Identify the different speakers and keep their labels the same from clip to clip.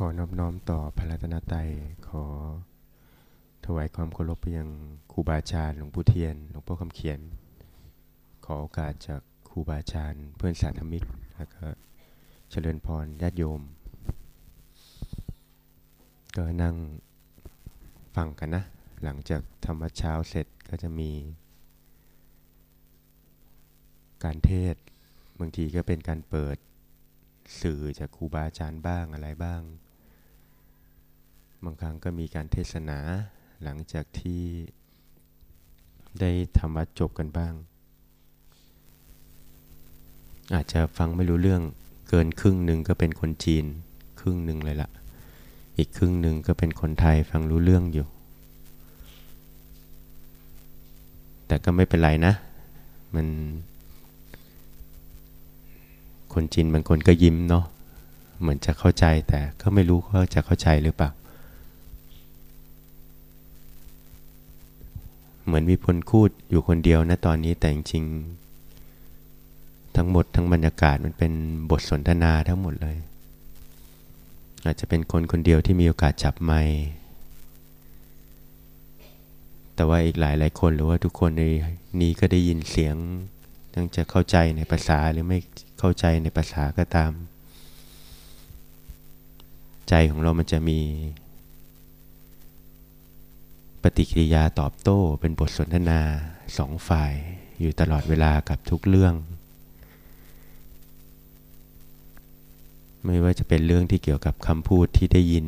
Speaker 1: ขอนอบน้อมต่อพระรัตนตรัยขอ ถวายความเคารพไปยังครูบาอาจารย์หลวงปู่เทียนหลวงพ่อคำเขียน ขอโอกาสจากครูบาอาจารย์ เพื่อนสาธมิกแล้วก็เจริญพรญาติโยม ก็นั่งฟังกันนะ หลังจากธรรมเช้าเสร็จก็จะมี การเทศบางทีก็เป็นการเปิดสื่อจากครูบาอาจารย์บ้างอะไรบ้าง บางครั้งก็มีการเทศนาหลังจากที่ได้ทำวัดจบกันบ้าง อาจจะฟังไม่รู้เรื่องเกินครึ่งหนึ่งก็เป็นคนจีน ครึ่งหนึ่งเลยละอีกครึ่งหนึ่งก็เป็นคนไทยฟังรู้เรื่องอยู่ แต่ก็ไม่เป็นไรนะ มัน คนจีนบางคนก็ยิ้มเนาะเหมือนจะเข้าใจแต่ก็ไม่รู้ว่าจะเข้าใจหรือเปล่า เหมือนมีพลคูดอยู่คนเดียวนะตอนนี้แต่จริงๆทั้งหมดทั้งบรรยากาศมันเป็นบทสนทนาทั้งหมดเลย อาจจะเป็นคนคนเดียวที่มีโอกาสจับไมค์แต่ว่าอีกหลายหลายคนหรือว่าทุกคนในนี้ก็ได้ยินเสียง ทั้งจะเข้าใจในภาษาหรือไม่เข้าใจในภาษาก็ตาม ใจของเรามันจะมี ฏิกิริยาตอบโต้เป็นบทสนทนาสองฝ่ายอยู่ตลอดเวลากับทุกเรื่อง ไม่ว่าจะเป็นเรื่องที่เกี่ยวกับคำพูดที่ได้ยิน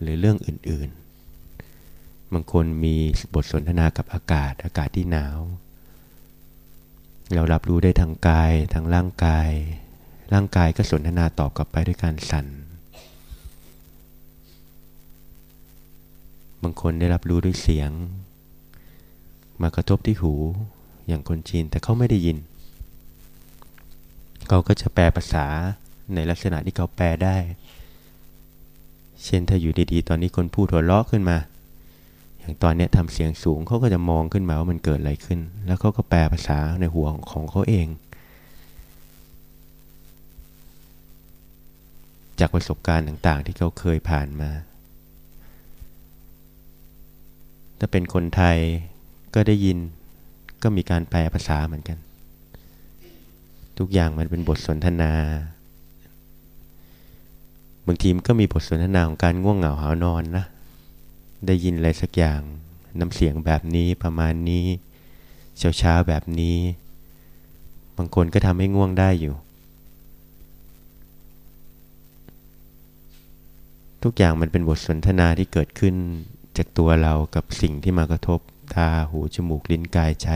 Speaker 1: หรือเรื่องอื่นๆ บางคนมีบทสนทนากับอากาศอากาศที่หนาว เรารับรู้ได้ทางกายทางร่างกาย ร่างกายก็สนทนาตอบกลับไปด้วยการสั่น บางคนได้รับรู้ด้วยเสียง มากระทบที่หูอย่างคนจีนแต่เขาไม่ได้ยิน เขาก็จะแปลภาษาในลักษณะที่เขาแปลได้ เช่นถ้าอยู่ดีๆ ตอนนี้คนพูดหัวเราะขึ้นมา อย่างตอนนี้ทำเสียงสูงเขาก็จะมองขึ้นมาว่ามันเกิดอะไรขึ้น แล้วเขาก็แปลภาษาในหัวของเขาเอง จากประสบการณ์ต่างๆ ที่เขาเคยผ่านมา ถ้าเป็นคนไทยก็ได้ยินก็มีการแปลภาษาเหมือนกัน ทุกอย่างมันเป็นบทสนทนาบางทีมก็มีบทสนทนาของการง่วงเหงาหานอนนะ ได้ยินอะไรสักอย่างน้ำเสียงแบบนี้ประมาณนี้เช้าเช้าแบบนี้ บางคนก็ทำให้ง่วงได้อยู่ ทุกอย่างมันเป็นบทสนทนาที่เกิดขึ้น จากตัวเรากับสิ่งที่มากระทบตาหูจมูกลิ้นกายใจ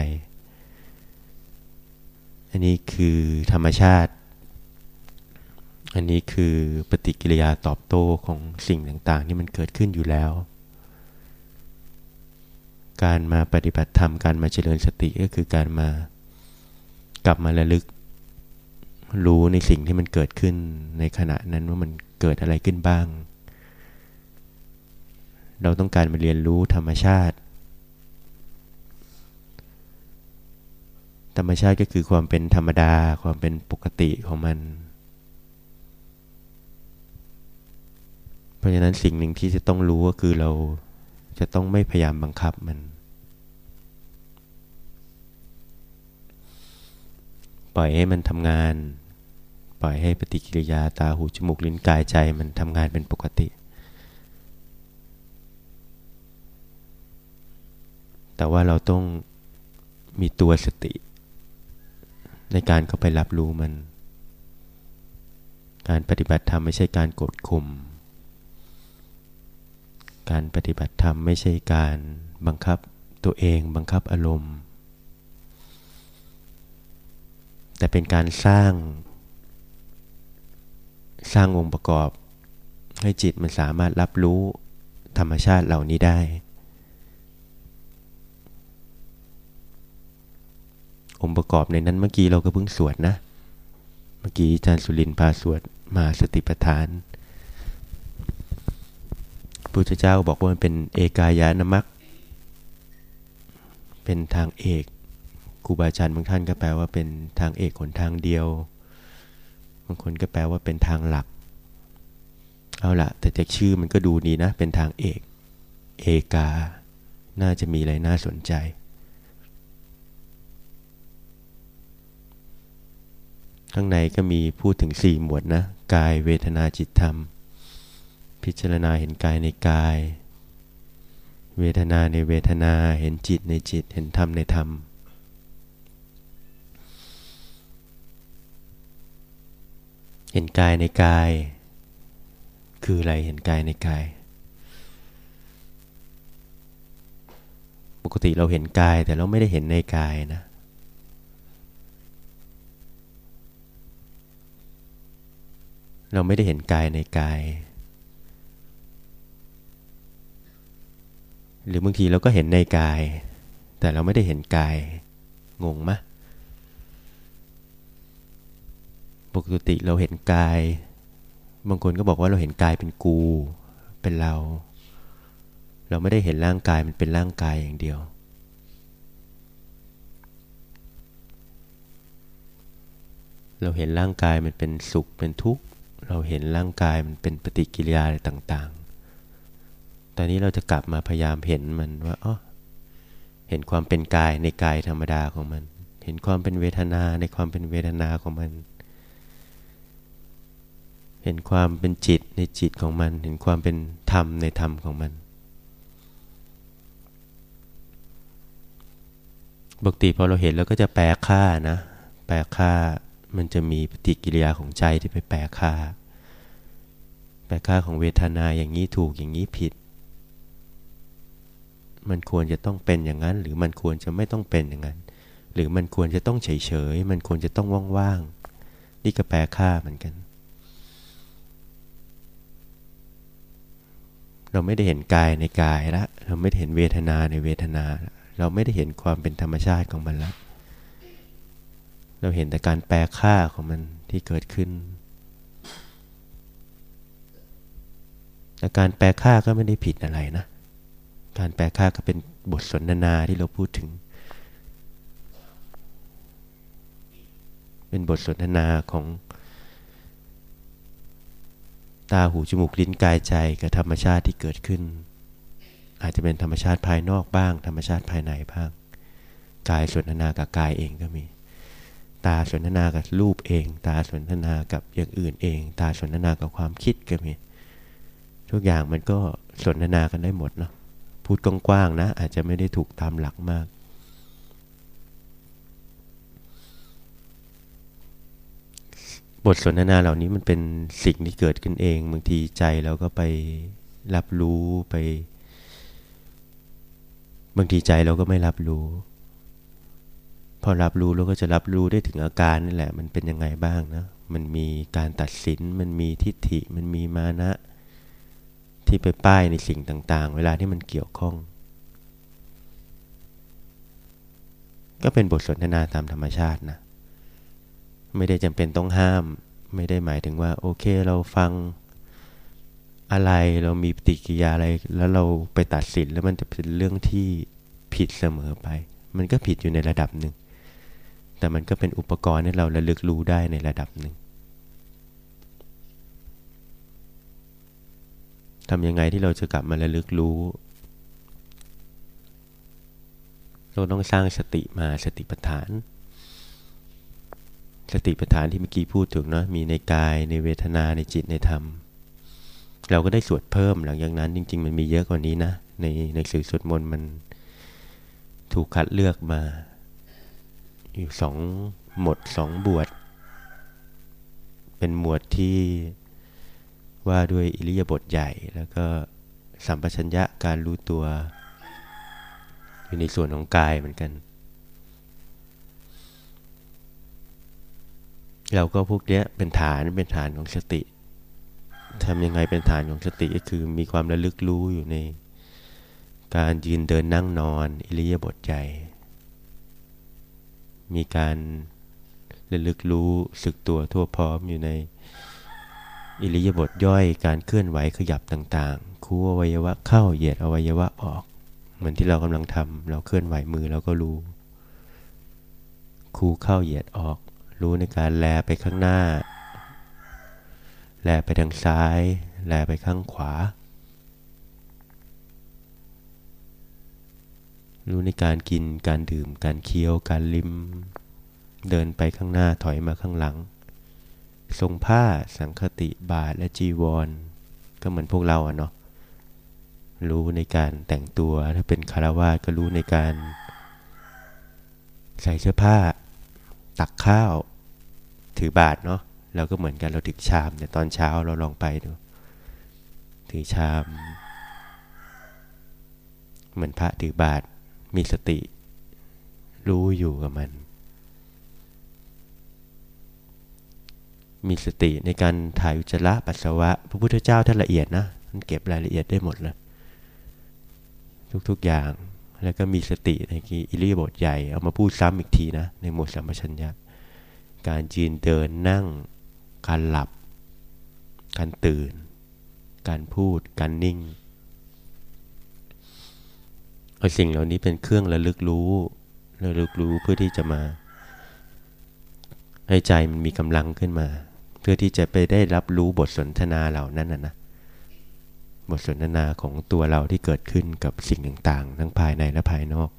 Speaker 1: อันนี้คือธรรมชาติ อันนี้คือปฏิกิริยาตอบโต้ของสิ่งต่างๆ ที่มันเกิดขึ้นอยู่แล้ว การมาปฏิบัติธรรมการมาเจริญสติก็คือการมากลับมาระลึก รู้ในสิ่งที่มันเกิดขึ้นในขณะนั้นว่ามันเกิดอะไรขึ้นบ้าง เราต้องการมาเรียนรู้ธรรมชาติ ธรรมชาติก็คือความเป็นธรรมดา ความเป็นปกติของมัน เพราะฉะนั้นสิ่งหนึ่งที่จะต้องรู้ก็คือเราจะต้องไม่พยายามบังคับมัน ปล่อยให้มันทำงาน ปล่อยให้ปฏิกิริยาตาหูจมูกลิ้นกายใจมันทำงานเป็นปกติ แต่ว่าเราต้องมีตัวสติ ในการเข้าไปรับรู้มัน การปฏิบัติธรรมไม่ใช่การกดข่ม การปฏิบัติธรรมไม่ใช่การบังคับตัวเองบังคับอารมณ์ แต่เป็นการสร้าง สร้างองค์ประกอบ ให้จิตมันสามารถรับรู้ธรรมชาติเหล่านี้ได้ องค์ประกอบในนั้นเมื่อกี้เราก็เพิ่งสวดนะ เมื่อกี้อาจารย์สุรินทร์พาสวดมาสติปัฏฐานพุทธเจ้าบอกว่ามันเป็นเอกายานมัคเป็นทางเอกครูบาอาจารย์บางท่านก็แปลว่าเป็นทางเอกหนทางเดียวบางคนก็แปลว่าเป็นทางหลัก เอาละแต่จากชื่อมันก็ดูดีนะ เป็นทางเอก เอกา น่าจะมีอะไรน่าสนใจ ข้างในก็มีพูดถึงสี่หมวดนะ กายเวทนาจิตธรรม พิจารณาเห็นกายในกาย เวทนาในเวทนาเห็นจิตในจิตเห็นธรรมในธรรม เห็นกายในกาย คืออะไรเห็นกายในกาย ปกติเราเห็นกายแต่เราไม่ได้เห็นในกายนะ เราไม่ได้เห็นกายในกาย หรือบางทีเราก็เห็นในกาย แต่เราไม่ได้เห็นกาย งงไหมปกติเราเห็นกาย บางคนก็บอกว่าเราเห็นกายเป็นกู เป็นเรา เราไม่ได้เห็นร่างกายมันเป็นร่างกายอย่างเดียวเราเห็นร่างกายมันเป็นสุขเป็นทุกข์ เราเห็นร่างกายมันเป็นปฏิกิริยาอะไรต่างๆ ตอนนี้เราจะกลับมาพยายามเห็นมันว่าอ๋อเห็นความเป็นกายในกายธรรมดาของมัน เห็นความเป็นเวทนาในความเป็นเวทนาของมัน เห็นความเป็นจิตในจิตของมัน เห็นความเป็นธรรมในธรรมของมันปกติพอเราเห็นเราก็จะแปลค่านะ แปลค่า มันจะมีปฏิกิริยาของใจที่ไปแปลค่า แปลค่าของเวทนาอย่างนี้ถูกอย่างนี้ผิด มันควรจะต้องเป็นอย่างนั้น หรือมันควรจะไม่ต้องเป็นอย่างนั้น หรือมันควรจะต้องเฉยๆมันควรจะต้องว่างๆนี่ก็แปลค่าเหมือนกัน เราไม่ได้เห็นกายในกายละเราไม่ได้เห็นเวทนาในเวทนา เราไม่ได้เห็นความเป็นธรรมชาติของมันล้ว เราเห็นแต่การแปลค่าของมันที่เกิดขึ้น แต่การแปลค่าก็ไม่ได้ผิดอะไรนะ การแปลค่าก็เป็นบทสนทนาที่เราพูดถึง เป็นบทสนทนาของตาหูจมูกลิ้นกายใจกับธรรมชาติที่เกิดขึ้น อาจจะเป็นธรรมชาติภายนอกบ้าง ธรรมชาติภายในบ้าง กายสนทนากับกายเองก็มี ตาสนทนากับรูปเอง ตาสนทนากับอย่างอื่นเอง ตาสนทนากับความคิดก็มี ทุกอย่างมันก็สนทนากันได้หมดเนาะพูดกว้างๆนะ อาจจะไม่ได้ถูกตามหลักมาก บทสนทนาเหล่านี้มันเป็นสิ่งที่เกิดขึ้นเองบางทีใจเราก็ไปรับรู้ไป บางทีใจเราก็ไม่รับรู้ อรับรู้เราก็จะรับรู้ได้ถึงอาการนี่แหละ มันเป็นยังไงบ้างนะ มันมีการตัดสิน มันมีทิฏฐิ มันมีมานะ ที่ไปป้ายในสิ่งต่างๆ เวลาที่มันเกี่ยวข้อง ก็เป็นบทสนทนาตามธรรมชาตินะ ไม่ได้จำเป็นต้องห้าม ไม่ได้หมายถึงว่า โอเคเราฟังอะไรเรามีปฏิกิริยาอะไร แล้วเราไปตัดสินแล้วมันจะเป็นเรื่องที่ผิดเสมอไป มันก็ผิดอยู่ในระดับหนึ่ง แต่มันก็เป็นอุปกรณ์ให้เราระลึกรู้ได้ในระดับหนึ่งทำยังไงที่เราจะกลับมาระลึกรู้ เราต้องสร้างสติมาสติปัฏฐาน สติปัฏฐานที่เมื่อกี้พูดถึงเนาะมีในกายในเวทนาในจิตในธรรม เราก็ได้สวดเพิ่มหลังจากนั้นจริง ๆ มันมีเยอะกว่านี้นะ ในในสื่อสวดมนต์มันถูกคัดเลือกมา อยู่สองหมดสองบวชเป็นหมวดที่ว่าด้วยอิริยาบถใหญ่ แล้วก็สัมปชัญญะการรู้ตัว อยู่ในส่วนของกายเหมือนกัน เราก็พวกเนี้ยเป็นฐานเป็นฐานของสติทำยังไงเป็นฐานของสติก็คือมีความระลึกรู้อยู่ในการยืนเดินนั่งนอน อิริยาบถใหญ่ มีการระลึกรู้สึกตัวทั่วพร้อมอยู่ในอิริยาบถย่อยการเคลื่อนไหวขยับต่างๆ คู่อวัยวะเข้าเหยียดอวัยวะออก เหมือนที่เรากำลังทำเราเคลื่อนไหวมือเราก็รู้ คู่เข้าเหยียดออก รู้ในการแลไปข้างหน้าแแลไปทางซ้าย แลไปข้างขวา รู้ในการกินการดื่ม การเคี้ยว การลิ้ม เดินไปข้างหน้าถอยมาข้างหลัง ทรงผ้าสังคติบาทและจีวร ก็เหมือนพวกเราอะเนาะรู้ในการแต่งตัวถ้าเป็นคารวาสก็รู้ในการ ใส่เสื้อผ้า ตักข้าว ถือบาทเนาะเราก็เหมือนกันเราถือชามเนี่ยตอนเช้าเราลองไปดู ถือชาม เหมือนพระถือบาท มีสติ รู้อยู่กับมัน มีสติในการถ่ายอุจจาระปัสสาวะ พระพุทธเจ้าท่านละเอียดนะท่านเก็บรายละเอียดได้หมดเลยทุกๆอย่างแล้วก็มีสติในกีอิริยาบทใหญ่เอามาพูดซ้ำอีกทีนะ ในหมวดสัมปชัญญะการยืนเดินนั่ง การหลับ การตื่น การพูด การนิ่ง เอาสิ่งเหล่านี้เป็นเครื่องระลึกรู้ระลึกรู้เพื่อที่จะมา ให้ใจมันมีกำลังขึ้นมา เพื่อที่จะไปได้รับรู้บทสนทนาเหล่านั้นนะนะบทสนทนาของตัวเราที่เกิดขึ้นกับสิ่งต่างๆ ทั้งภายในและภายนอก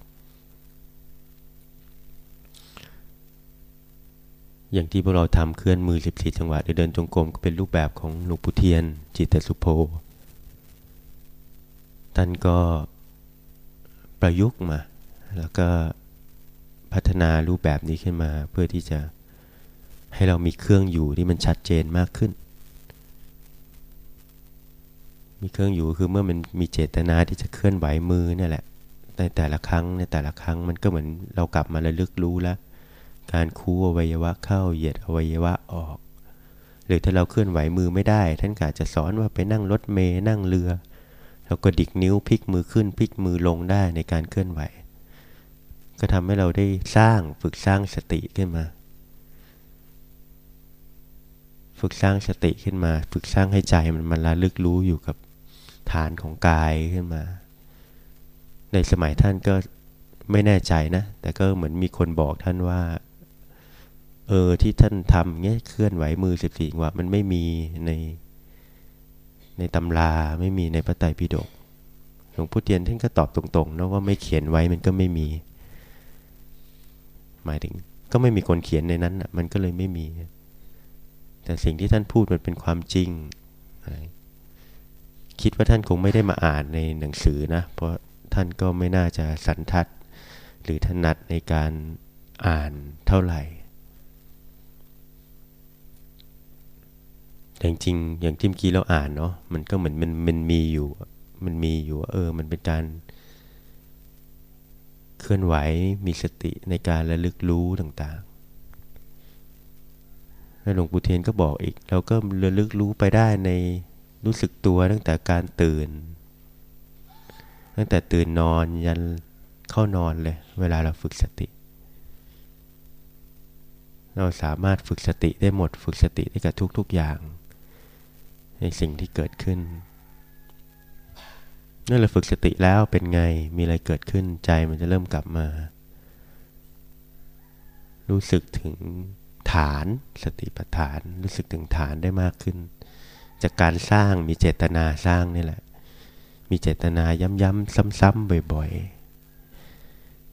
Speaker 1: อย่างที่พวกเราทำเคลื่อนมือ 14 จังหวะหรือเดินจงกรมก็เป็นรูปแบบของหลวงปู่เทียน จิตตสุโภท่านก็ ประยุกต์มา แล้วก็พัฒนารูปแบบนี้ขึ้นมาเพื่อที่จะให้เรามีเครื่องอยู่ที่มันชัดเจนมากขึ้น มีเครื่องอยู่คือเมื่อมันมีเจตนาที่จะเคลื่อนไหวมือนี่แหละในแต่ละครั้งในแต่ละครั้งมันก็เหมือนเรากลับมาระลึกรู้แล้ว การคูอวัยวะเข้าเหยียดอวัยวะออก หรือถ้าเราเคลื่อนไหวมือไม่ได้ ท่านกาจะสอนว่าไปนั่งรถเมย์นั่งเรือ เราก็ดิกนิ้วพลิกมือขึ้นพลิกมือลงได้ในการเคลื่อนไหว ก็ทำให้เราได้สร้างฝึกสร้างสติขึ้นมา ฝึกสร้างสติขึ้นมา ฝึกสร้างให้ใจมันมันระลึกรู้อยู่กับฐานของกายขึ้นมา ในสมัยท่านก็ไม่แน่ใจนะ แต่ก็เหมือนมีคนบอกท่านว่า เออที่ท่านทำเงี้ยเคลื่อนไหวมือสิบสี่ว่ามันไม่มีใน ในตำราไม่มีในพระไตรปิฎกหลวงพ่อเทียนท่านก็ตอบตรงๆนะว่าไม่เขียนไว้มันก็ไม่มี หมายถึงก็ไม่มีคนเขียนในนั้นอะมันก็เลยไม่มี แต่สิ่งที่ท่านพูดมันเป็นความจริง คิดว่าท่านคงไม่ได้มาอ่านในหนังสือนะ เพราะท่านก็ไม่น่าจะสันทัด หรือถนัดในการอ่านเท่าไหร่ แต่จริงอย่างที่เมื่อกี้เราอ่านเนาะมันก็เหมือนมันมันมีอยู่ มันมีอยู่เออ มันเป็นการเคลื่อนไหวมีสติในการระลึกรู้ต่างๆแล้วหลวงปู่เทียนก็บอกอีก เราก็ระลึกรู้ไปได้ในรู้สึกตัวตั้งแต่การตื่น ตั้งแต่ตื่นนอนยันเข้านอนเลย เวลาเราฝึกสติ เราสามารถฝึกสติได้หมด ฝึกสติได้กับทุกๆอย่าง ในสิ่งที่เกิดขึ้นเมื่อเราฝึกสติแล้วเป็นไงมีอะไรเกิดขึ้นใจมันจะเริ่มกลับมา รู้สึกถึงฐานสติปัฏฐาน รู้สึกถึงฐานได้มากขึ้น จากการสร้างมีเจตนาสร้างนี่แหละ มีเจตนาย้ำๆซ้ำๆบ่อย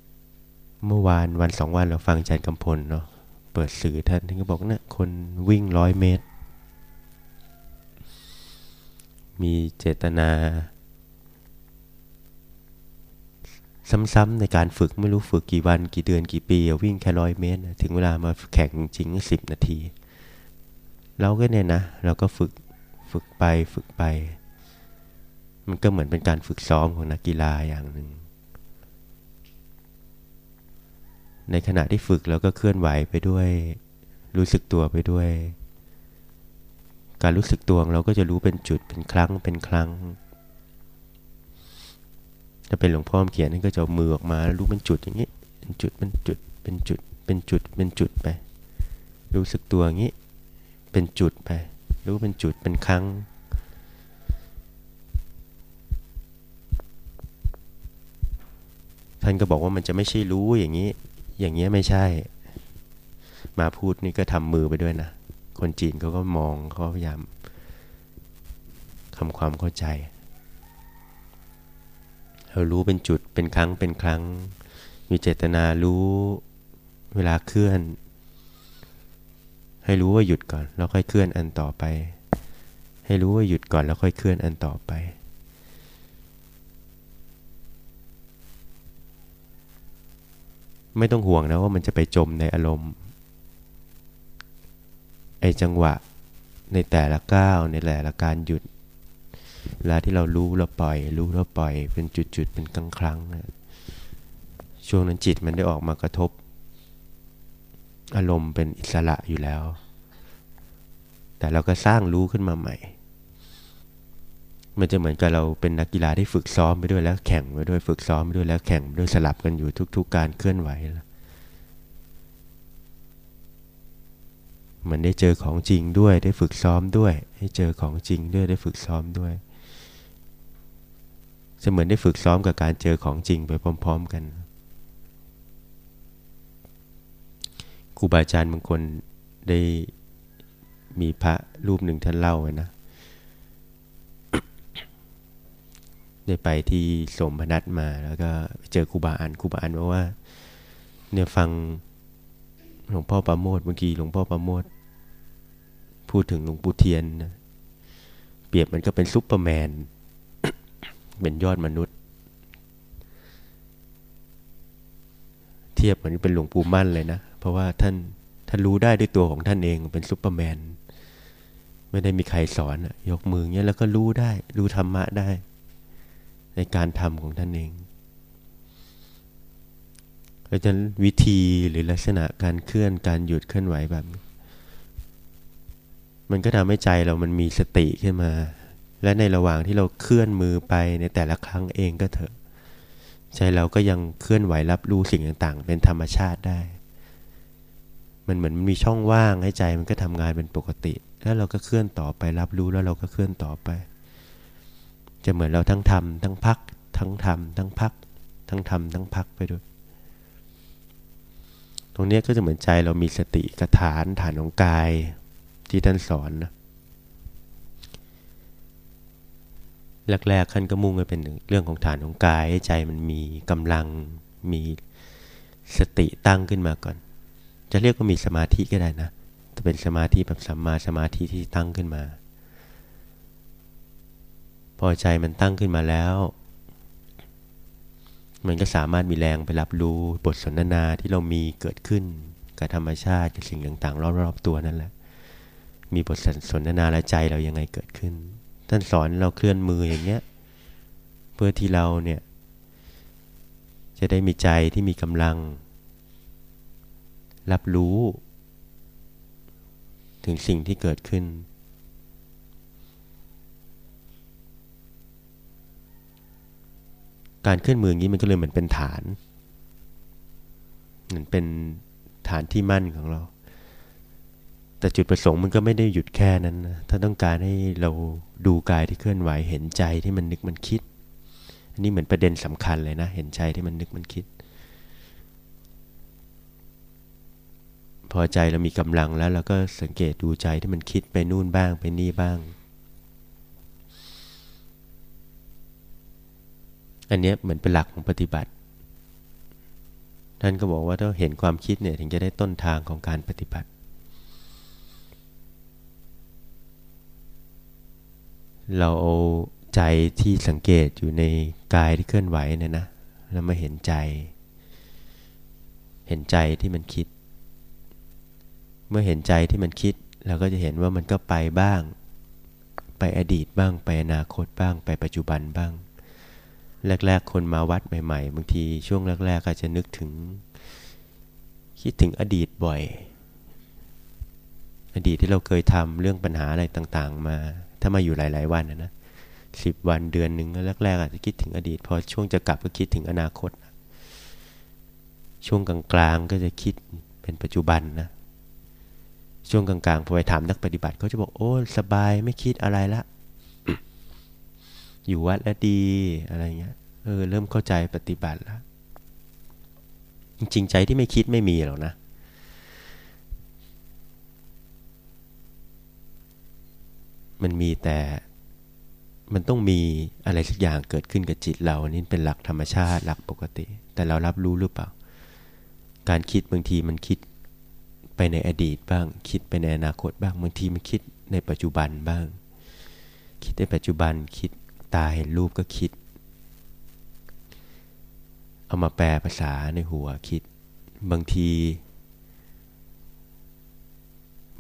Speaker 1: ๆ เมื่อวานวันสองวันเราฟังอาจารย์กำพลเนาะเปิดสื่อท่านท่านก็บอกนะคนวิ่งร้อยเมตร มีเจตนา ซ้ำๆในการฝึกไม่รู้ฝึกกี่วันกี่เดือนกี่ปีวิ่งแค่ร้อยเมตร ถึงเวลามาแข่งจริงสิบนาที เราก็เนี่ยนะ เราก็ฝึกฝึกไปฝึกไป มันก็เหมือนเป็นการฝึกซ้อมของนักกีฬาอย่างหนึ่งในขณะที่ฝึกเราก็เคลื่อนไหวไปด้วย รู้สึกตัวไปด้วย การรู้สึกตัวเราก็จะรู้เป็นจุดเป็นครั้งเป็นครั้ง ถ้าเป็นหลวงพ่อเขียนนั่นก็จะเอามือออกมาแล้วรู้เป็นจุดอย่างนี้ เป็นจุดเป็นจุดเป็นจุดเป็นจุดเป็นจุดไป รู้สึกตัวอย่างนี้ เป็นจุดไป รู้เป็นจุดเป็นครั้งท่านก็บอกว่ามันจะไม่ใช่รู้อย่างนี้ อย่างเงี้ยไม่ใช่ มาพูดนี่ก็ทำมือไปด้วยนะ คนจีนเขาก็มองเขาพยายามทำความเข้าใจเรารู้เป็นจุดเป็นครั้งเป็นครั้ง มีเจตนารู้เวลาเคลื่อน ให้รู้ว่าหยุดก่อนแล้วค่อยเคลื่อนอันต่อไป ให้รู้ว่าหยุดก่อนแล้วค่อยเคลื่อนอันต่อไป ไม่ต้องห่วงนะว่ามันจะไปจมในอารมณ์ ไอจังหวะในแต่ละก้าวในแต่ละการหยุดเวลาที่เรารู้เราปล่อย รู้เราปล่อยเป็นจุดๆเป็นครั้งครั้งช่วงนั้นจิตมันได้ออกมากระทบ อารมณ์เป็นอิสระอยู่แล้ว แต่เราก็สร้างรู้ขึ้นมาใหม่ มันจะเหมือนกับเราเป็นนักกีฬาที่ฝึกซ้อมไปด้วยแล้วแข่งไปด้วยฝึกซ้อมไปด้วยแล้วแข่งไปด้วยสลับกันอยู่ทุก ๆการเคลื่อนไหวแล้วเห มือนได้เจอของจริงด้วยได้ฝึกซ้อมด้วย ให้เจอของจริงด้วยได้ฝึกซ้อมด้วยจะเหมือนได้ฝึกซ้อมกับการเจอของจริงไปพร้อม ๆ กันครูบาอาจารย์บางคนได้มีพระรูปหนึ่งท่านเล่าไว้นะได้ไปที่สมพนัตมาแล้วก็เจอครูบาอันครูบาอันบอกว่า เนี่ยฟังหลวงพ่อปราโมทย์เมื่อกี้หลวงพ่อปราโมทย์ พูดถึงหลวงปู่เทียนนะเปรียบมันก็เป็นซุปเปอร์แมน เป็นยอดมนุษย์ เทียบเหมือนเป็นหลวงปู่มั่นเลยนะ เพราะว่าท่านท่านรู้ได้ด้วยตัวของท่านเองเป็นซุปเปอร์แมน ไม่ได้มีใครสอนยกมือเงี้ยแล้วก็รู้ได้ รู้ธรรมะได้ ในการทำของท่านเองเพราะฉะนั้นวิธีหรือลักษณะการเคลื่อนการหยุดเคลื่อนไหวแบบนี้ มันก็ทำให้ใจเรามันมีสติขึ้นมา และในระหว่างที่เราเคลื่อนมือไปในแต่ละครั้งเองก็เถอะ ใจเราก็ยังเคลื่อนไหวรับรู้สิ่งต่างๆ เป็นธรรมชาติได้ มันเหมือนมีช่องว่างให้ใจมันก็ทำงานเป็นปกติ แล้วเราก็เคลื่อนต่อไปรับรู้แล้วเราก็เคลื่อนต่อไป จะเหมือนเราทั้งทำทั้งพัก ทั้งทำทั้งพัก ทั้งทำทั้งพักไปด้วยตรงนี้ก็จะเหมือนใจเรามีสติกระฐานฐานของกาย ที่ท่านสอนนะแรกๆท่านก็มุ่งไปเป็นเรื่องของฐานของกายให้ใจมันมีกำลังมีสติตั้งขึ้นมาก่อน จะเรียกว่ามีสมาธิก็ได้นะจะเป็นสมาธิแบบสัมมาสมาธิที่ตั้งขึ้นมา พอใจมันตั้งขึ้นมาแล้ว มันก็สามารถมีแรงไปรับรู้บทสนทนาที่เรามีเกิดขึ้นกับธรรมชาติกับสิ่งต่างๆ รอบๆตัวนั่นแหละ มีบทสนทนาและใจเรายังไงเกิดขึ้น ท่านสอนเราเคลื่อนมืออย่างเงี้ย เพื่อที่เราเนี่ย จะได้มีใจที่มีกำลัง รับรู้ ถึงสิ่งที่เกิดขึ้น การเคลื่อนมืออย่างนี้มันก็เลยเหมือนเป็นฐาน เหมือนเป็นฐานที่มั่นของเรา แต่จุดประสงค์มันก็ไม่ได้หยุดแค่นั้นนะถ้าต้องการให้เราดูกายที่เคลื่อนไหว เห็นใจที่มันนึกมันคิด อันนี้เหมือนประเด็นสำคัญเลยนะ เห็นใจที่มันนึกมันคิด พอใจเรามีกำลังแล้วเราก็สังเกตดูใจที่มันคิดไปนู่นบ้างไปนี่บ้าง อันนี้เหมือนเป็นหลักของปฏิบัติ ท่านก็บอกว่าถ้าเห็นความคิดเนี่ยถึงจะได้ต้นทางของการปฏิบัติ เราเอาใจที่สังเกตอยู่ในกายที่เคลื่อนไหวเนี่ยนะแล้วมาเห็นใจ เห็นใจที่มันคิด เมื่อเห็นใจที่มันคิด เราก็จะเห็นว่ามันก็ไปบ้าง ไปอดีตบ้าง ไปอนาคตบ้าง ไปปัจจุบันบ้าง แรก ๆ คนมาวัดใหม่ ๆ บางทีช่วงแรกๆอาจจะนึกถึง คิดถึงอดีตบ่อย อดีตที่เราเคยทำเรื่องปัญหาอะไรต่าง ๆ มา ถ้ามาอยู่หลาย ๆ วันนะสิบวันเดือนหนึ่งแรกๆอาจจะคิดถึงอดีต พอช่วงจะกลับก็คิดถึงอนาคตช่วงกลางๆก็จะคิดเป็นปัจจุบันนะช่วงกลางๆพอไปถามนักปฏิบัติเขาจะบอกโอ้สบายไม่คิดอะไรละอยู่วัดแล้วดีอะไรเงี้ยเออเริ่มเข้าใจปฏิบัติแล้วจริงๆใจที่ไม่คิดไม่มีหรอกนะ มันมีแต่มันต้องมีอะไรสักอย่างเกิดขึ้นกับจิตเรานี่เป็นหลักธรรมชาติหลักปกติ แต่เรารับรู้หรือเปล่า การคิดบางทีมันคิดไปในอดีตบ้าง คิดไปในอนาคตบ้างบางทีมันคิดในปัจจุบันบ้าง คิดในปัจจุบันคิดตาเห็นรูปก็คิด เอามาแปลภาษาในหัวคิด บางที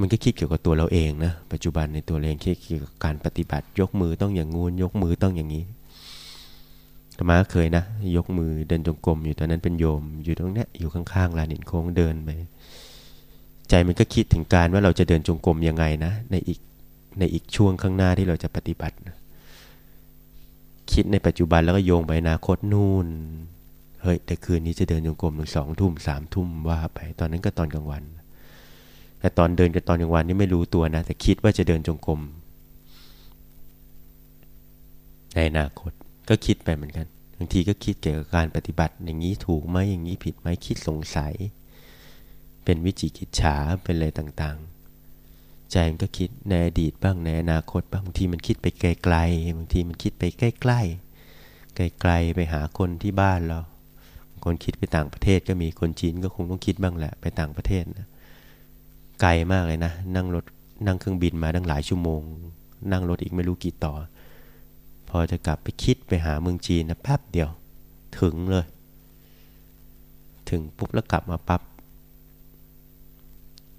Speaker 1: มันก็คิดเกี่ยวกับตัวเราเองนะปัจจุบันในตัวเองคิดเกี่ยวกับการปฏิบัติยกมือต้องอย่างงูนยกมือต้องอย่างนี้ธรรมาเคยนะ ยกมือเดินจงกรมอยู่ตอนนั้นเป็นโยม อยู่ตรงนี้อยู่ข้างๆลานหินโค้งเดินไปใจมันก็คิดถึงการว่าเราจะเดินจงกรมยังไงนะ ในอีกในอีกช่วงข้างหน้าที่เราจะปฏิบัตินะคิดในปัจจุบันแล้วก็โยงไปอนาคตนู่นเฮ้ยแต่คืนนี้จะเดินจงกรมถึงสองทุ่มสามทุ่มว่าไปตอนนั้นก็ตอนกลางวัน แต่ตอนเดินกับตอนกลางวันนี่ไม่รู้ตัวนะ แต่คิดว่าจะเดินจงกรมในอนาคตก็คิดไปเหมือนกันบางทีก็คิดเกี่ยวกับการปฏิบัติ อย่างนี้ถูกไหมอย่างนี้ผิดไหมคิดสงสัย เป็นวิจิกิจฉาเป็นอะไรต่างๆ ใจมันก็คิดในอดีตบ้างในอนาคตบ้างบางทีมันคิดไปไกลๆบางทีมันคิดไปใกล้ๆไกลๆไปหาคนที่บ้านเราคนคิดไปต่างประเทศก็มีคนจีนก็คงต้องคิดบ้างแหละไปต่างประเทศนะ ไกลมากเลยนะ นั่งรถนั่งเครื่องบินมาตั้งหลายชั่วโมง นั่งรถอีกไม่รู้กี่ต่อ พอจะกลับไปคิดไปหาเมืองจีนนะแป๊บเดียว ถึงเลย ถึงปุ๊บแล้วกลับมาปับ๊บ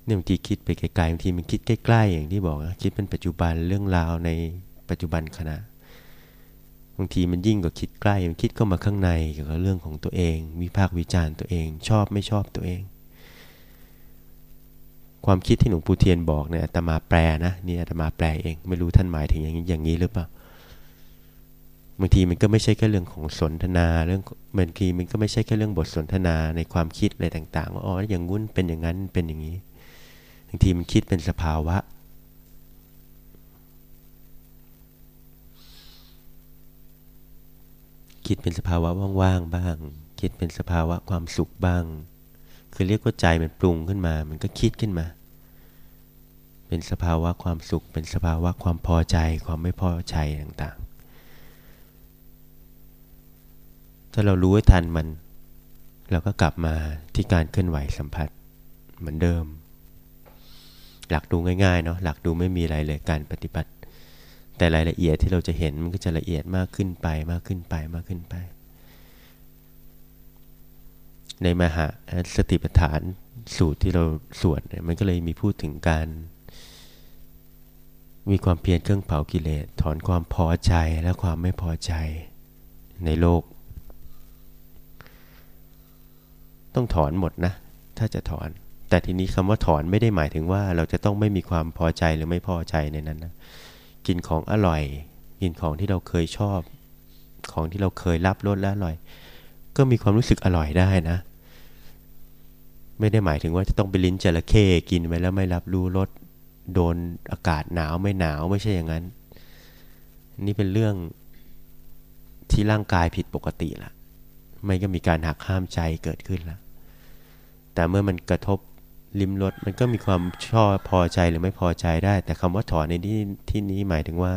Speaker 1: เนี่ยบางทีคิดไปไกลๆบางทีมันคิดใกล้ๆอย่างที่บอกนะคิดเป็นปัจจุบันเรื่องราวในปัจจุบันขณะบางทีมันยิ่งกว่าคิดใกล้มันคิดเข้ามาข้างในเกี่ยวกับเรื่องของตัวเอง วิพากษ์วิจารณ์ตัวเอง ชอบไม่ชอบตัวเอง ความคิดที่หลวงปู่เทียนบอกเนี่ยอาตมาแปลนะนี่อาตมาแปลเอง ไม่รู้ท่านหมายถึงอย่างนี้อย่างนี้หรือเปล่าบางทีมันก็ไม่ใช่แค่เรื่องของสนทนาเรื่องบางทีมันก็ไม่ใช่แค่เรื่องบทสนทนาในความคิดอะไรต่าง ๆ ว่าอ๋ออย่างงุ้นเป็นอย่างนั้นเป็นอย่างนี้บางทีมันคิดเป็นสภาวะ คิดเป็นสภาวะว่างๆบ้าง คิดเป็นสภาวะความสุขบ้าง คือเรียกว่าใจมันปรุงขึ้นมา มันก็คิดขึ้นมา เป็นสภาวะความสุข เป็นสภาวะความพอใจ ความไม่พอใจต่างๆ ถ้าเรารู้ให้ทันมัน เราก็กลับมาที่การเคลื่อนไหวสัมผัสเหมือนเดิม หลักดูง่ายๆเนาะ หลักดูไม่มีอะไรเลยการปฏิบัติ แต่รายละเอียดที่เราจะเห็นมันก็จะละเอียดมากขึ้นไปมากขึ้นไปมากขึ้นไป ในมหาสติปัฏฐานสูตรที่เราสวดเนี่ยมันก็เลยมีพูดถึงการมีความเพียรเครื่องเผากิเลสถอนความพอใจและความไม่พอใจในโลก ต้องถอนหมดนะ ถ้าจะถอน แต่ทีนี้คำว่าถอนไม่ได้หมายถึงว่า เราจะต้องไม่มีความพอใจหรือไม่พอใจในนั้นนะกินของอร่อย กินของที่เราเคยชอบ ของที่เราเคยรับรสแล้วอร่อย ก็มีความรู้สึกอร่อยได้นะ ไม่ได้หมายถึงว่าจะต้องไปลิ้นจระเข้กินไปแล้วไม่รับรู้รสโดนอากาศหนาวไม่หนาวไม่ใช่อย่างนั้น นี่เป็นเรื่องที่ร่างกายผิดปกติละไม่ก็มีการหักห้ามใจเกิดขึ้นละแต่เมื่อมันกระทบลิ้มรสมันก็มีความชอบพอใจหรือไม่พอใจได้ แต่คำว่าถอนในที่ที่นี้หมายถึงว่า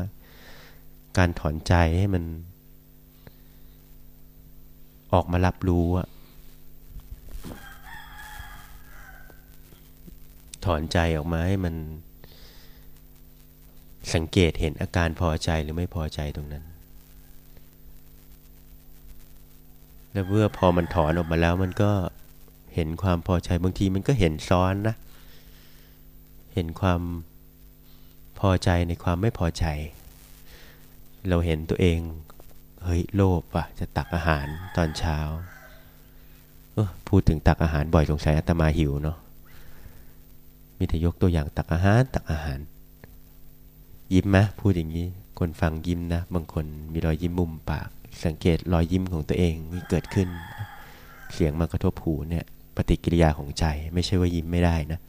Speaker 1: การถอนใจให้มัน ออกมารับรู้ถอนใจออกมาให้มันสังเกตเห็นอาการพอใจหรือไม่พอใจตรงนั้น แล้วเมื่อพอมันถอนออกมาแล้วมันก็เห็นความพอใจบางทีมันก็เห็นซ้อนนะ เห็นความพอใจในความไม่พอใจ เราเห็นตัวเอง เฮ้ยโลภอะจะตักอาหารตอนเช้าพูดถึงตักอาหารบ่อยสงสัยอาตมาหิวเนาะมีแต่ยกตัวอย่างตักอาหารตักอาหาร ยิ้มไหมพูดอย่างนี้คนฟังยิ้มนะ บางคนมีรอยยิ้มมุมปาก สังเกตรอยยิ้มของตัวเองที่เกิดขึ้น เสียงมากระทบหูเนี่ย ปฏิกิริยาของใจ ไม่ใช่ว่ายิ้มไม่ได้นะ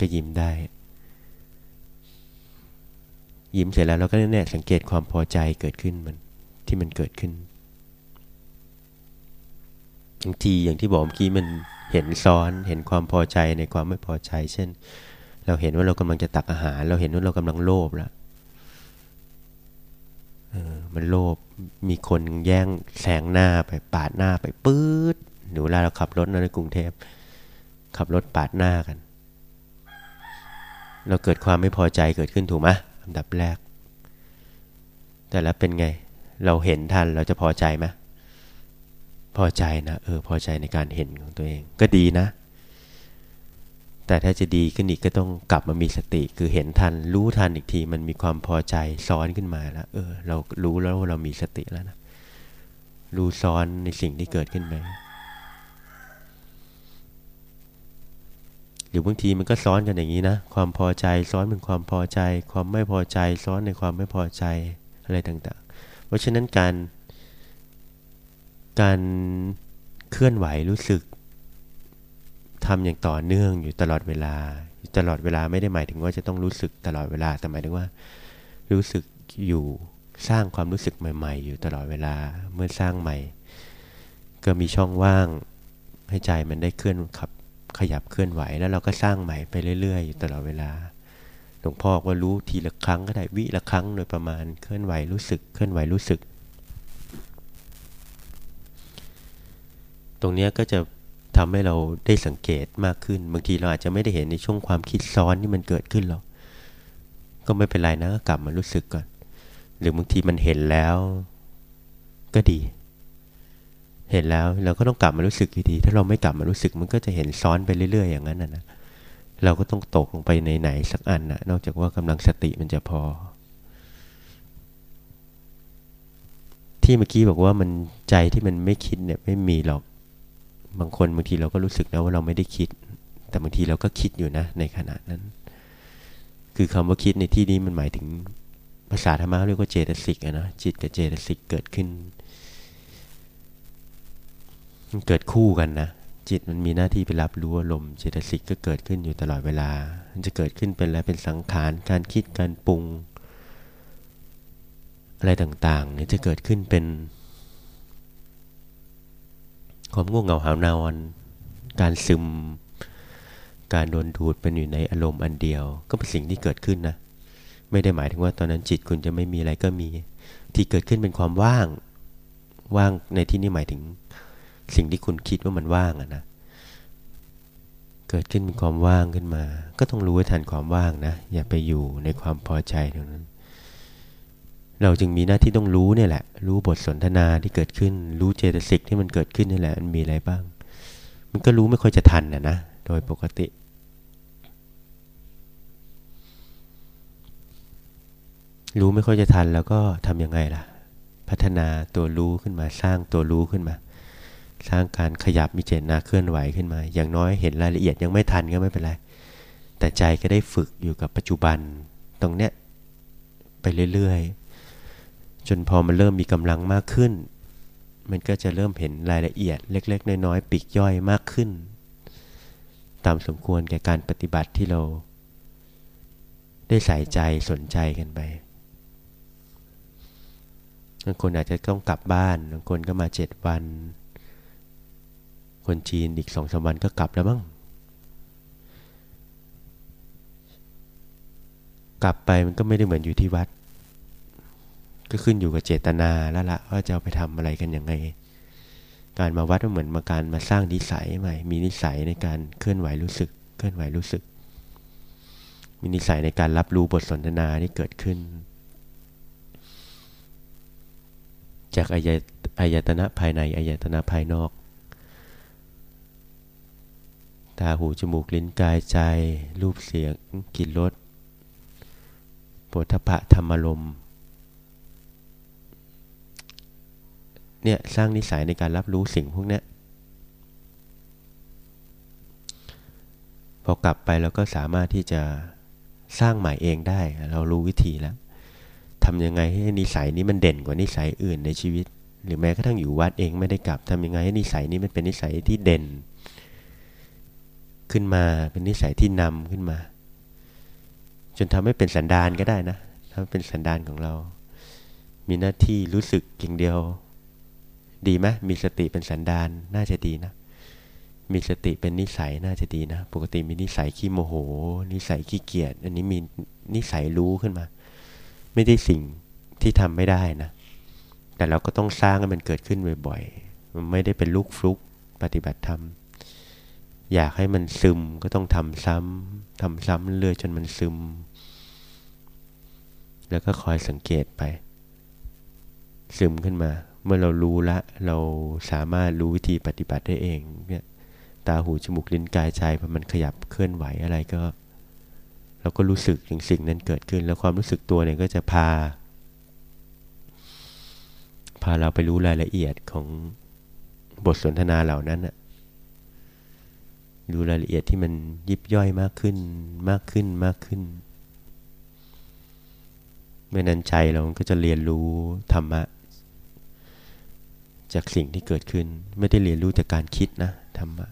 Speaker 1: ก็ยิ้มได้ ยิ้มเสร็จแล้วเราก็เนี่ยสังเกตความพอใจเกิดขึ้นมัน ที่มันเกิดขึ้นบางทีอย่างที่บอกเมื่อกี้มันเห็นซ้อนเห็นความพอใจในความไม่พอใจ เช่น เราเห็นว่าเรากำลังจะตักอาหาร เราเห็นว่าเรากำลังโลภแล้วมันโลภมีคนแย่งแซงหน้าไปปาดหน้าไปปื๊ดหนูเวลาเราขับรถในกรุงเทพขับรถปาดหน้ากัน เราเกิดความไม่พอใจเกิดขึ้นถูกไหมอันดับแรก แต่แล้วเป็นไง เราเห็นทันเราจะพอใจไหมพอใจนะเออพอใจในการเห็นของตัวเอง ก็ดีนะ แต่ถ้าจะดีขึ้นอีกก็ต้องกลับมามีสติ คือเห็นทัน รู้ทันอีกทีมันมีความพอใจซ้อนขึ้นมาแล้วเออ เรารู้แล้วเรามีสติแล้วนะรู้ซ้อนในสิ่งที่เกิดขึ้นไหมหรือบางทีมันก็ซ้อนกันอย่างนี้นะ ความพอใจซ้อนเป็นความพอใจ ความไม่พอใจ ซ้อนในความไม่พอใจอะไรต่างๆ เพราะฉะนั้นการ การเคลื่อนไหวรู้สึกทำอย่างต่อเนื่องอยู่ตลอดเวลา ตลอดเวลาไม่ได้หมายถึงว่าจะต้องรู้สึกตลอดเวลาแต่หมายถึงว่า รู้สึกอยู่สร้างความรู้สึกใหม่ ๆ อยู่ตลอดเวลาเมื่อสร้างใหม่ ก็มีช่องว่างให้ใจมันได้เคลื่อนขับขยับเคลื่อนไหวแล้วเราก็สร้างใหม่ไปเรื่อยๆอยู่ตลอดเวลา ลวงพ่อก็รู้ทีละครั้งก็ได้วิละครั้งโดยประมาณเคลื่อนไหวรู้สึก เคลื่อนไหวรู้สึก ตรงนี้ก็จะทำให้เราได้สังเกตมากขึ้น บางทีเราอาจจะไม่ได้เห็นในช่วงความคิดซ้อนที่มันเกิดขึ้นหรอกก็ไม่เป็นไรนะก็กลับมารู้สึกก่อน หรือบางทีมันเห็นแล้ว ก็ดี เห็นแล้วเราก็ต้องกลับมารู้สึกดีถ้าเราไม่กลับมารู้สึกมันก็จะเห็นซ้อนไปเรื่อย ๆ อย่างนั้นนะนะ เราก็ต้องตกลงไปในไหนสักอันนะนอกจากว่ากำลังสติมันจะพอ ที่เมื่อกี้บอกว่ามันใจที่มันไม่คิดเนี่ยไม่มีหรอกบางคนบางทีเราก็รู้สึกนะว่าเราไม่ได้คิด แต่บางทีเราก็คิดอยู่นะ ในขณะนั้น คือคำว่าคิดในที่นี้มันหมายถึงภาษาธรรมะเรียกว่าเจตสิกนะจิตกับเจตสิกเกิดขึ้นมันเกิดคู่กันนะ จิตมันมีหน้าที่ไปรับรู้อารมณ์เจตสิกก็เกิดขึ้นอยู่ตลอดเวลา มันจะเกิดขึ้นเป็นแล้วเป็นสังขารการคิดการปรุง อะไรต่างๆเนี่ยจะเกิดขึ้นเป็น ความง่วงเหงาหานอนการซึม การโดนดูดเป็นอยู่ในอารมณ์อันเดียว ก็เป็นสิ่งที่เกิดขึ้นนะ ไม่ได้หมายถึงว่าตอนนั้นจิตคุณจะไม่มีอะไรก็มี ที่เกิดขึ้นเป็นความว่างว่างในที่นี้หมายถึง สิ่งที่คุณคิดว่ามันว่างอะนะ เกิดขึ้นเป็นความว่างขึ้นมา ก็ต้องรู้ให้ทันความว่างนะ อย่าไปอยู่ในความพอใจตรงนั้น เราจึงมีหน้าที่ต้องรู้เนี่ยแหละ รู้บทสนทนาที่เกิดขึ้น รู้เจตสิกที่มันเกิดขึ้นนี่แหละ มันมีอะไรบ้าง มันก็รู้ไม่ค่อยจะทันนะนะ โดยปกติรู้ไม่ค่อยจะทันแล้วก็ทำยังไงล่ะ พัฒนาตัวรู้ขึ้นมาสร้างตัวรู้ขึ้นมา สร้างการขยับมีเจตนาเคลื่อนไหวขึ้นมา อย่างน้อยเห็นรายละเอียดยังไม่ทันก็ไม่เป็นไร แต่ใจก็ได้ฝึกอยู่กับปัจจุบันตรงเนี้ยไปเรื่อยๆ จนพอมันเริ่มมีกำลังมากขึ้น มันก็จะเริ่มเห็นรายละเอียดเล็ก ๆ น้อยๆปีกย่อยมากขึ้น ตามสมควรแก่การปฏิบัติที่เรา ได้ใส่ใจสนใจกันไปบางคนอาจจะต้องกลับบ้านบางคนก็มาเจ็ดวัน คนจีนอีกสองสามวันก็กลับแล้วมั้งกลับไปมันก็ไม่ได้เหมือนอยู่ที่วัด ก็ขึ้นอยู่กับเจตนาแล้วละว่าจะเอาไปทำอะไรกันยังไง การมาวัดก็เหมือนมาการมาสร้างนิสัยใหม่ มีนิสัยในการเคลื่อนไหวรู้สึก เคลื่อนไหวรู้สึก มีนิสัยในการรับรู้บทสนทนาที่เกิดขึ้น จากอายอายตนะภายในอายตนะภายนอก ตาหูจมูกลิ้นกายใจ รูปเสียงกลิ่นรสโผฏฐะธรรมลมเนี่ยสร้างนิสัยในการรับรู้สิ่งพวกนี้พอกลับไปเราก็สามารถที่จะสร้างใหม่เองได้ เรารู้วิธีแล้วทำยังไงให้นิสัยนี้มันเด่นกว่านิสัยอื่นในชีวิต หรือแม้กระทั่งอยู่วัดเองไม่ได้กลับทำยังไงให้นิสัยนี้มันเป็นนิสัยที่เด่น ขึ้นมา เป็นนิสัยที่นำขึ้นมา จนทำให้เป็นสันดานก็ได้นะทำให้เป็นสันดานของเรา มีหน้าที่รู้สึกอย่างเดียว ดีไหมมีสติเป็นสันดานน่าจะดีนะ มีสติเป็นนิสัยน่าจะดีนะ ปกติมีนิสัยขี้โมโห นิสัยขี้เกียจอันนี้มีนิสัยรู้ขึ้นมา ไม่ได้สิ่งที่ทำไม่ได้นะ แต่เราก็ต้องสร้างให้มันเกิดขึ้นบ่อยๆมันไม่ได้เป็นลูกฟลุกปฏิบัติธรรม อยากให้มันซึมก็ต้องทำซ้ำทำซ้ำเรื่อยจนมันซึม แล้วก็คอยสังเกตไป ซึมขึ้นมา เมื่อเรารู้ละ เราสามารถรู้วิธีปฏิบัติได้เองเนี่ยตาหูจมูกลิ้นกายใจพอมันขยับเคลื่อนไหวอะไรก็ เราก็รู้สึกถึงสิ่งนั้นเกิดขึ้น แล้วความรู้สึกตัวเนี่ยก็จะพา พาเราไปรู้รายละเอียดของบทสนทนาเหล่านั้นอะ ดูรายละเอียดที่มันยิบย่อยมากขึ้น มากขึ้นมากขึ้น เมื่อนั้นใจเราก็จะเรียนรู้ธรรมะ จากสิ่งที่เกิดขึ้น ไม่ได้เรียนรู้จากการคิดนะธรรมะ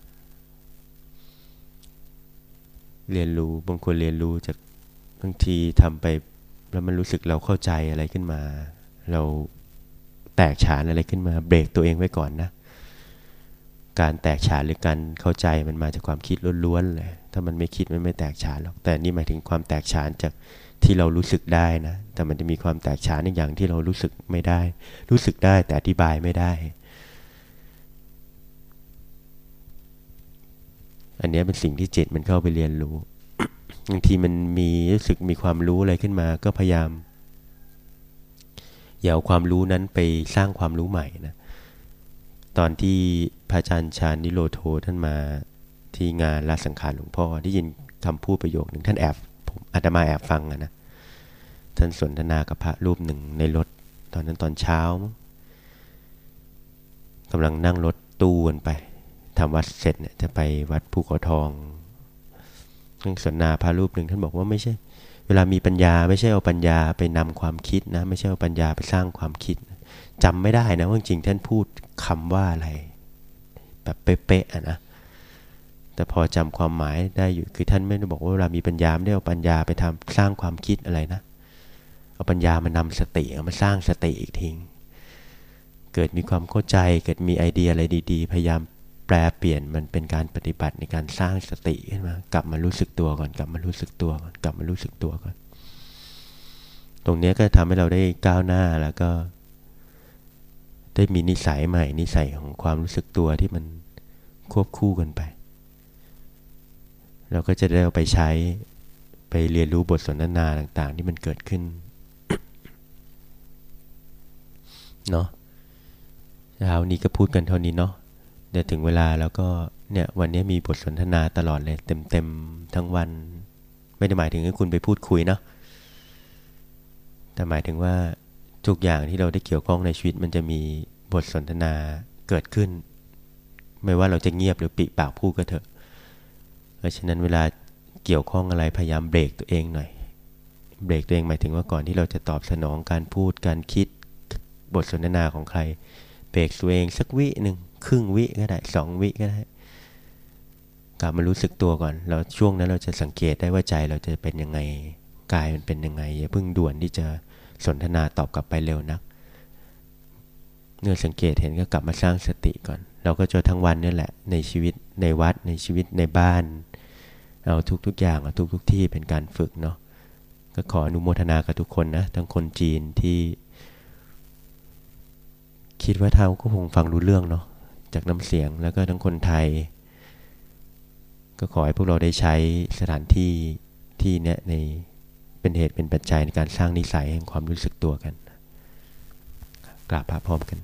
Speaker 1: เรียนรู้บางคนเรียนรู้จากบางทีทำไปแล้วมันรู้สึกเราเข้าใจอะไรขึ้นมา เราแตกฉานอะไรขึ้นมา เบรกตัวเองไว้ก่อนนะ การแตกฉานหรือการเข้าใจมันมาจากความคิดล้วนๆเลยถ้ามันไม่คิดมันไม่แตกฉานหรอกแต่นี่หมายถึงความแตกฉานจากที่เรารู้สึกได้นะแต่มันจะมีความแตกฉานในอย่างที่เรารู้สึกไม่ได้ รู้สึกได้แต่อธิบายไม่ได้ อันนี้เป็นสิ่งที่จิตมันเข้าไปเรียนรู้บางทีมันมีรู้สึกมีความรู้อะไรขึ้นมา ก็พยายามอย่าเอาความรู้นั้นไปสร้างความรู้ใหม่นะ ตอนที่พระอาจารย์ชาญนิโรโทท่านมาที่งานราสังขารหลวงพ่อได้ยินคำพูดประโยคหนึ่งท่านแอบผมอาตมาแอบฟังนะท่านสนทนากับพระรูปหนึ่งในรถ ตอนนั้นตอนเช้ากำลังนั่งรถตู้กันไปทำวัดเสร็จเนี่ยจะไปวัดภูเขาทองท่านสนนาพระรูปหนึ่งท่านบอกว่าไม่ใช่ เวลามีปัญญาไม่ใช่เอาปัญญาไปนำความคิดนะ ไม่ใช่เอาปัญญาไปสร้างความคิด จำไม่ได้นะว่าจริงท่านพูดคำว่าอะไร แบบเป๊ะๆนะแต่พอจำความหมายได้อยู่คือท่านไม่ได้บอกว่าเวลามีปัญญาไม่ได้เอาปัญญาไปทำสร้างความคิดอะไรนะเอาปัญญามานำสติมาสร้างสติอีกทีเกิดมีความเข้าใจ เกิดมีไอเดียอะไรดี ๆ พยายามแปลเปลี่ยนมันเป็นการปฏิบัติในการสร้างสติขึ้นมากลับมารู้สึกตัวก่อน กลับมารู้สึกตัวก่อนกลับมารู้สึกตัวก่อน ตรงนี้ก็ทำให้เราได้ก้าวหน้าแล้วก็ ได้มีนิสัยใหม่นิสัยของความรู้สึกตัวที่มันควบคู่กันไป เราก็จะได้เอาไปใช้ไปเรียนรู้บทสนทนาต่างๆ ที่มันเกิดขึ้นเนาะเช้านี้ก็พูดกันเท่านี้เนาะเดี๋ยวถึงเวลาแล้วก็เนี่ยวันนี้มีบทสนทนาตลอดเลยเต็มๆทั้งวัน ไม่ได้หมายถึงให้คุณไปพูดคุยเนาะแต่หมายถึงว่า ทุกอย่างที่เราได้เกี่ยวข้องในชีวิต มันจะมีบทสนทนาเกิดขึ้น ไม่ว่าเราจะเงียบหรือปิปากพูดก็เถอะ เพราะฉะนั้นเวลาเกี่ยวข้องอะไรพยายามเบรกตัวเองหน่อย เบรกตัวเองหมายถึงว่าก่อนที่เราจะตอบสนองการพูดการคิดบทสนทนาของใคร เบรกตัวเองสักวิหนึ่งครึ่งวิก็ได้สองวิก็ได้กลับมารู้สึกตัวก่อน เราช่วงนั้นเราจะสังเกตได้ว่าใจเราจะเป็นยังไงกายมันเป็นยังไงอย่าเพิ่งด่วนที่จะ สนทนาตอบกลับไปเร็วนักเมื่อสังเกตเห็นก็กลับมาสร้างสติก่อน เราก็จะทั้งวันนี่แหละในชีวิตในวัดในชีวิตในบ้าน เอาทุกๆอย่างเอาทุกๆที่เป็นการฝึกเนาะก็ขออนุโมทนากับทุกคนนะทั้งคนจีนที่ คิดว่าเท่าก็คงฟังรู้เรื่องเนาะจากน้ำเสียงแล้วก็ทั้งคนไทย ก็ขอให้พวกเราได้ใช้สถานที่ที่เนี้ยใน เป็นเหตุเป็นปัจจัยในการสร้างนิสัยแห่งความรู้สึกตัวกันกราบพระพร้อมกัน